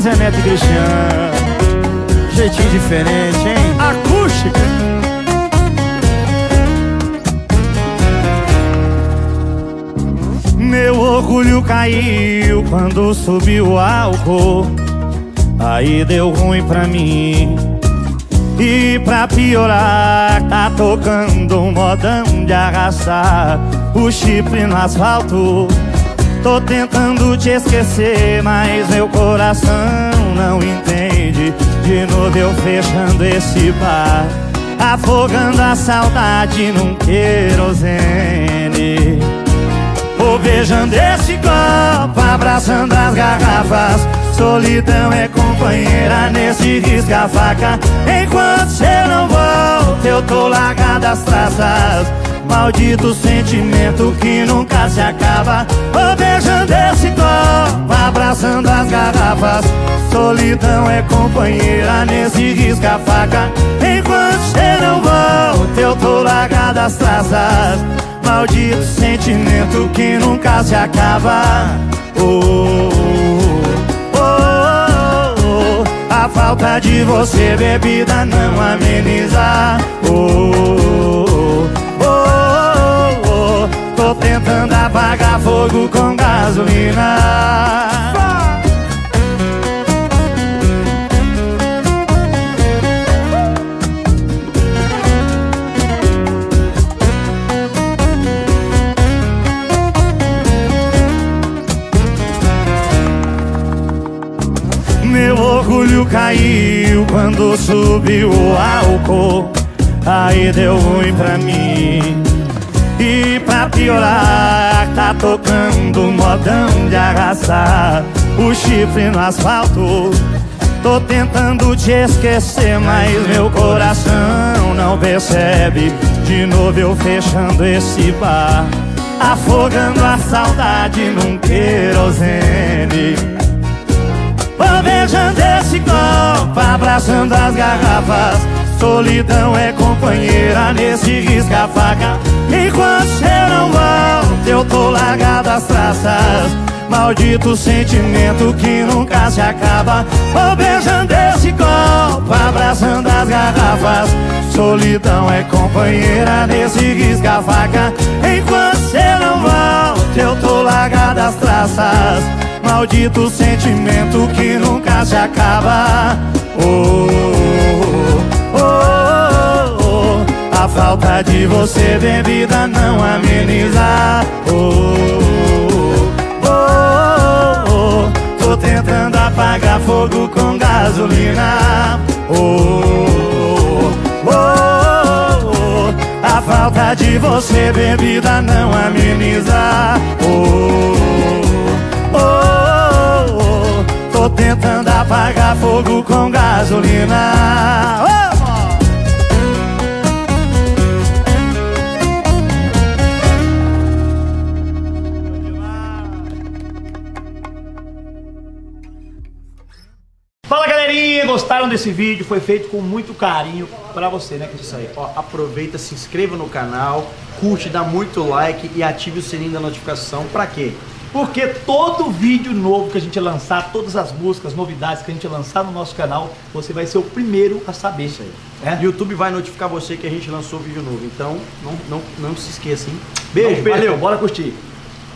Zé Neto e Cristiano. Jeitinho diferente, hein? Acústica. Meu orgulho caiu quando subiu o álcool. Aí deu ruim pra mim. E pra piorar, tá tocando um modão de arrastar O chifre no asfalto Tô tentando te esquecer, mas meu coração não entende. De novo eu fechando esse bar Afogando a saudade num querosene. Vou beijando esse copo, abraçando as garrafas. Solidão é companheira nesse risca-faca Enquanto cê não volta, eu tô largado as traças. Maldito sentimento que nunca se acaba abraçando as garrafas. Solidão é companheira nesse risca-faca Enquanto cê não volta, eu tô largado as traças. Maldito sentimento que nunca se acaba. Oh, oh, oh, oh. A falta de você, bebida, não ameniza. Oh, oh, oh, Tô tentando apagar fogo com gasolina caiu quando subiu o álcool. Aí deu ruim pra mim. E pra piorar, tá tocando modão de arrasar O chifre no asfalto. Tô tentando te esquecer, mas meu coração não percebe. De novo eu fechando esse bar Afogando a saudade num querosene. Vou abraçando as garrafas. Solidão é companheira nesse risca-faca. Enquanto cê não volta, eu tô largado as traças. Maldito sentimento que nunca se acaba. Vou beijando esse copo, abraçando as garrafas. Solidão é companheira nesse risca-faca. Enquanto cê não volta, eu tô largado as traças Maldito sentimento que nunca se acaba. Oh, oh, oh, oh, A falta de você, bebida, não ameniza. Oh, oh, oh, Tô tentando apagar fogo com gasolina. Oh, oh, oh, A falta de você, bebida, não ameniza. Oh, apagar fogo com gasolina oh, Fala galerinha, gostaram desse vídeo? Foi feito com muito carinho pra você, né? Que Isso aí, ó, aproveita, se inscreva no canal, curte, dá muito like e ative o sininho da notificação. Pra quê? Porque todo vídeo novo que a gente lançar, todas as músicas, novidades que a gente lançar no nosso canal, você vai ser o primeiro a saber. Isso aí. É? YouTube vai notificar você que a gente lançou vídeo novo. Então, não, não, não se esqueça, hein? Beijo, Não valeu! Bora curtir.